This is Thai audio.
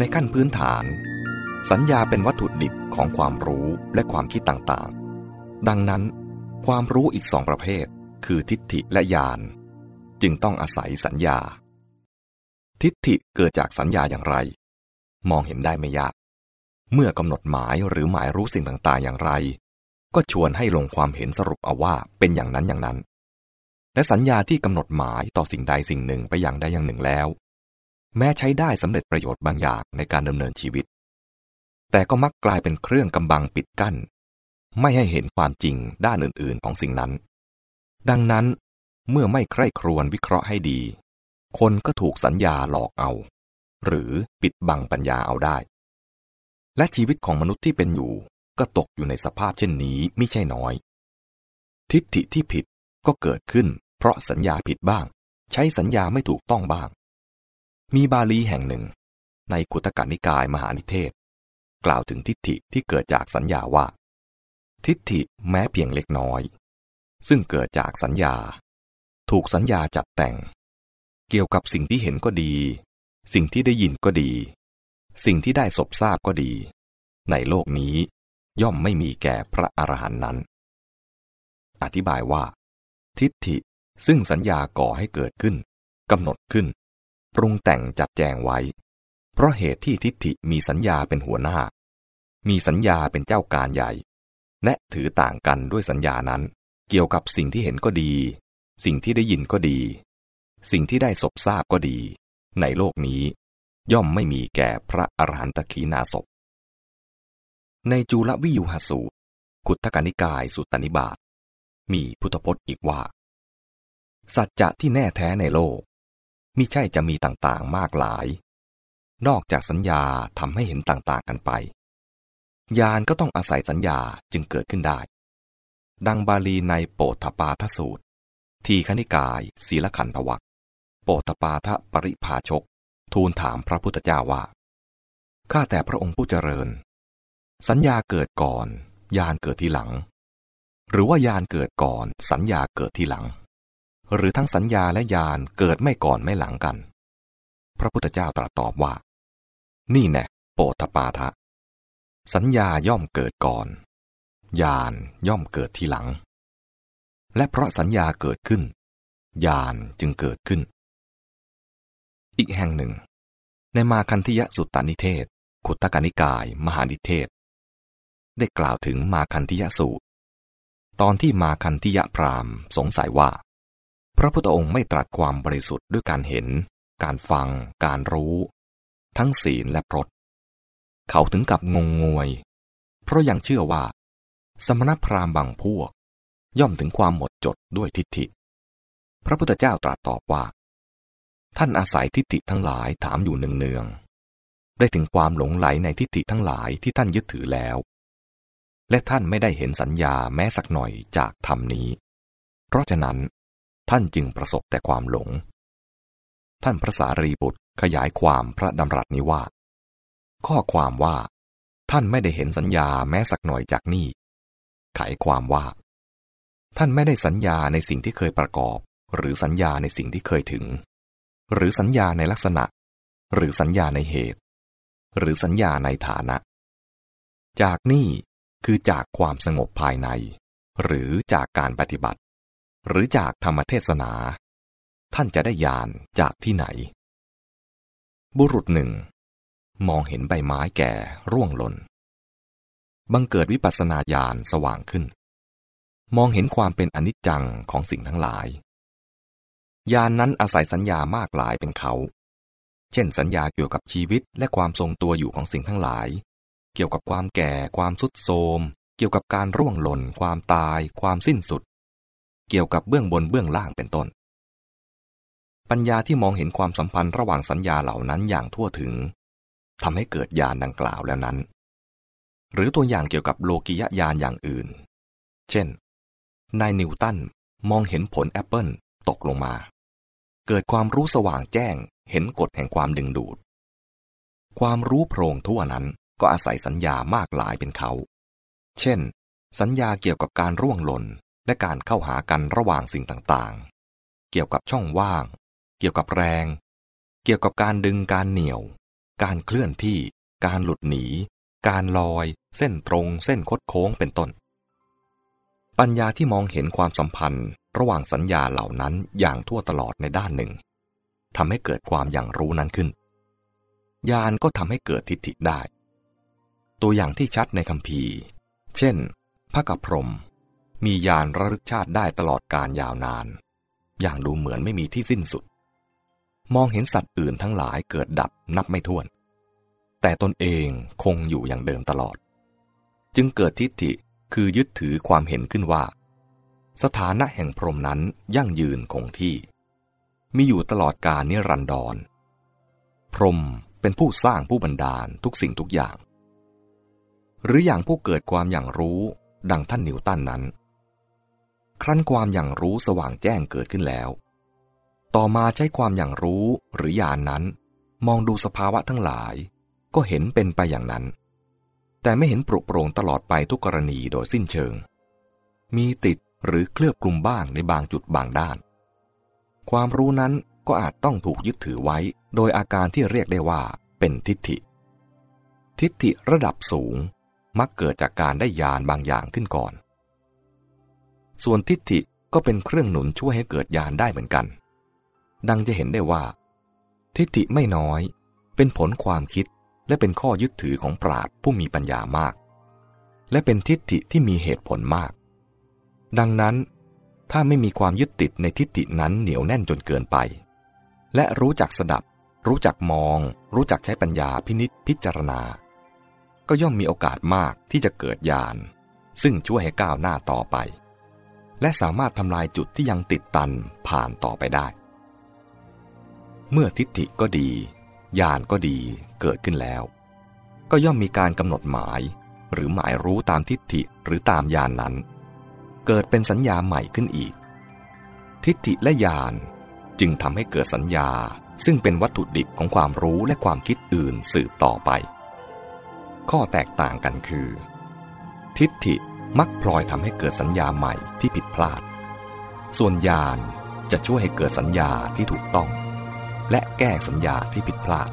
ในขั้นพื้นฐาน สัญญาเป็นวัตถุดิบของความรู้และความคิดต่างๆ ดังนั้น ความรู้อีกสองประเภท คือทิฏฐิและญาณจึงต้องอาศัยสัญญา ทิฏฐิเกิดจากสัญญาอย่างไร มองเห็นได้ไม่ยาก เมื่อกำหนดหมายหรือหมายรู้สิ่งต่างๆ อย่างไร ก็ชวนให้ลงความเห็นสรุปเอาว่าเป็นอย่างนั้นอย่างนั้น และสัญญาที่กำหนดหมายต่อสิ่งใดสิ่งหนึ่งไปอย่างใดอย่างหนึ่งแล้ว แม้ใช้ได้สำเร็จประโยชน์บางอย่างในการดำเนินชีวิต แต่ก็มักกลายเป็นเครื่องกำบังปิดกั้น ไม่ให้เห็นความจริงด้านอื่น ๆ ของสิ่งนั้น ดังนั้นเมื่อไม่ใคร่ครวญวิเคราะห์ให้ดี คนก็ถูกสัญญาหลอกเอา หรือปิดบังปัญญาเอาได้ และชีวิตของมนุษย์ที่เป็นอยู่ก็ตกอยู่ในสภาพเช่นนี้ไม่ใช่น้อย ทิฏฐิที่ผิดก็เกิดขึ้น เพราะสัญญาผิดบ้าง ใช้สัญญาไม่ถูกต้องบ้าง มีบาลีแห่งหนึ่ง ในขุตกานิกายมหานิเทศ กล่าวถึงทิฏฐิที่เกิดจากสัญญาว่า ทิฏฐิแม้เพียงเล็กน้อย ซึ่งเกิดจากสัญญา ถูกสัญญาจัดแต่ง เกี่ยวกับสิ่งที่เห็นก็ดี สิ่งที่ได้ยินก็ดี สิ่งที่ได้สบทราบก็ดี ในโลกนี้ย่อมไม่มีแก่พระอรหันต์นั้น อธิบายว่า ทิฏฐิซึ่งสัญญาก่อให้เกิดขึ้นกำหนดขึ้น ปรุงแต่งจัดแจงไว้ เพราะเหตุที่ทิฏฐิมีสัญญาเป็นหัวหน้า มีสัญญาเป็นเจ้าการใหญ่ และถือต่างกันด้วยสัญญานั้น เกี่ยวกับสิ่งที่เห็นก็ดี สิ่งที่ได้ยินก็ดี สิ่งที่ได้สบทราบก็ดี ในโลกนี้ ย่อมไม่มีแก่พระอรหันตขีนาศพในจุลวิยุหสูตรกุตกนิกายสุตตนิบาตมีพุทธพจน์อีกว่า สัจจะที่แน่แท้ในโลก มิใช่จะมีต่างๆมากหลาย นอกจากสัญญาทำให้เห็นต่างๆกันไป ญาณก็ต้องอาศัยสัญญาจึงเกิดขึ้นได้ ดังบาลีในโปถปาทสูตร ทีคณิกายศีลขันธวักโปตปาทะปริภาชก ทูลถามพระพุทธเจ้าว่า ข้าแต่พระองค์ผู้เจริญ สัญญาเกิดก่อน ญาณเกิดทีหลัง หรือว่าญาณเกิดก่อน สัญญาเกิดทีหลัง หรือทั้งสัญญาและญาณเกิดไม่ก่อนไม่หลังกัน พระพุทธเจ้าตรัสตอบว่า นี่แน่โปตปาทะ สัญญาย่อมเกิดก่อนญาณย่อมเกิดทีหลัง และเพราะสัญญาเกิดขึ้นญาณจึงเกิดขึ้น อีกแห่งหนึ่ง ในมาคันธิยสุตตานิเทศ ขุตตกานิกาย มหานิเทศ ได้กล่าวถึงมาคันธิยสูตร ตอนที่มาคันธิยพรามสงสัยว่า พระพุทธองค์ไม่ตรัสความบริสุทธิ์ด้วยการเห็น การฟัง การรู้ ทั้งศีลและพรตเขาถึงกับงงงวย เพราะยังเชื่อว่า สมณพราหมณ์บางพวก ย่อมถึงความหมดจดด้วยทิฏฐิ พระพุทธเจ้าตรัสตอบว่า ท่านอาศัยทิฏฐิทั้งหลายถามอยู่เนืองๆได้ถึงความหลงไหลในทิฏฐิทั้งหลายที่ท่านยึดถือแล้ว และท่านไม่ได้เห็นสัญญาแม้สักหน่อยจากธรรมนี้ เพราะฉะนั้น ท่านจึงประสบแต่ความหลง ท่านพระสารีบุตรขยายความพระดำรัสนี้ว่า ข้อความว่า ท่านไม่ได้เห็นสัญญาแม้สักหน่อยจากนี่ไขความว่า ท่านไม่ได้สัญญาในสิ่งที่เคยประกอบ หรือสัญญาในสิ่งที่เคยถึง หรือสัญญาในลักษณะ หรือสัญญาในเหตุ หรือสัญญาในฐานะ จากนี่คือจากความสงบภายใน หรือจากการปฏิบัติ หรือจากธรรมเทศนา ท่านจะได้ญาณจากที่ไหน บุรุษหนึ่ง มองเห็นใบไม้แก่ร่วงหล่น บังเกิดวิปัสสนาญาณสว่างขึ้น มองเห็นความเป็นอนิจจังของสิ่งทั้งหลาย ญาณนนั้นอาศัยสัญญามากหลายเป็นเขา เช่นสัญญาเกี่ยวกับชีวิตและความทรงตัวอยู่ของสิ่งทั้งหลาย เกี่ยวกับความแก่ ความสุดโทมเกี่ยวกับการร่วงหล่น ความตาย ความสิ้นสุด เกี่ยวกับเบื้องบนเบื้องล่างเป็นต้น ปัญญาที่มองเห็นความสัมพันธ์ระหว่างสัญญาเหล่านั้นอย่างทั่วถึงทำให้เกิดญาณดังกล่าวแล้วนั้น หรือตัวอย่างเกี่ยวกับโลกิยญาณอย่างอื่น เช่น นายนิวตันมองเห็นผลแอปเปิลตกลงมา เกิดความรู้สว่างแจ้งเห็นกฎแห่งความดึงดูด ความรู้โพรงทั่วนั้นก็อาศัยสัญญามากหลายเป็นเขา เช่น สัญญาเกี่ยวกับการร่วงหล่น และการเข้าหากันระหว่างสิ่งต่างๆ เกี่ยวกับช่องว่าง เกี่ยวกับแรง เกี่ยวกับการดึงการเหนี่ยว การเคลื่อนที่ การหลุดหนี การลอย เส้นตรง เส้นคดโค้งเป็นต้น ปัญญาที่มองเห็นความสัมพันธ์ระหว่างสัญญาเหล่านั้นอย่างทั่วตลอดในด้านหนึ่งทำให้เกิดความอย่างรู้นั้นขึ้น ญาณก็ทำให้เกิดทิฏฐิได้ ตัวอย่างที่ชัดในคำพีเช่นพระกัพรม มีญาณระลึกชาติได้ตลอดการยาวนาน อย่างดูเหมือนไม่มีที่สิ้นสุด มองเห็นสัตว์อื่นทั้งหลายเกิดดับนับไม่ถ้วน แต่ตนเองคงอยู่อย่างเดิมตลอด จึงเกิดทิฏฐิคือยึดถือความเห็นขึ้นว่า สถานะแห่งพรหมนั้นยั่งยืนคงที่ มีอยู่ตลอดกาลนิรันดร พรหมเป็นผู้สร้างผู้บันดาลทุกสิ่งทุกอย่าง หรืออย่างผู้เกิดความอย่างรู้ดังท่านนิวตันนั้น ครั้นความอย่างรู้สว่างแจ้งเกิดขึ้นแล้ว ต่อมาใช้ความอย่างรู้หรือญาณนนั้น มองดูสภาวะทั้งหลาย ก็เห็นเป็นไปอย่างนั้น แต่ไม่เห็นปรุโปร่งตลอดไปทุกกรณีโดยสิ้นเชิง มีติดหรือเคลือบกลุ่มบ้างในบางจุดบางด้าน ความรู้นั้นก็อาจต้องถูกยึดถือไว้ โดยอาการที่เรียกได้ว่าเป็นทิฏฐิ ทิฏฐิระดับสูงมักเกิดจากการได้ยานบางอย่างขึ้นก่อน ส่วนทิฏฐิก็เป็นเครื่องหนุนช่วยให้เกิดยานได้เหมือนกัน ดังจะเห็นได้ว่า ทิฏฐิไม่น้อย เป็นผลความคิดและเป็นข้อยึดถือของปราดผู้มีปัญญามาก และเป็นทิฏฐิที่มีเหตุผลมาก ดังนั้น ถ้าไม่มีความยึดติดในทิฏฐินั้นเหนียวแน่นจนเกินไป และรู้จักสดับ รู้จักมอง รู้จักใช้ปัญญาพินิษพิจารณา ก็ย่อมมีโอกาสมากที่จะเกิดญาณซึ่งช่วยให้ก้าวหน้าต่อไป และสามารถทำลายจุดที่ยังติดตันผ่านต่อไปได้ เมื่อทิฏฐิก็ดีญาณก็ดีเกิดขึ้นแล้ว ก็ย่อมมีการกำหนดหมาย หรือหมายรู้ตามทิฏฐิหรือตามญาณนนั้น เกิดเป็นสัญญาใหม่ขึ้นอีก ทิฏฐิและญาณจึงทำให้เกิดสัญญาซึ่งเป็นวัตถุดิบของความรู้และความคิดอื่นสืบต่อไป ข้อแตกต่างกันคือ ทิฏฐิ มักพลอยทำให้เกิดสัญญาใหม่ที่ผิดพลาด ส่วนญาณจะช่วยให้เกิดสัญญาที่ถูกต้อง และแก้สัญญาที่ผิดพลาด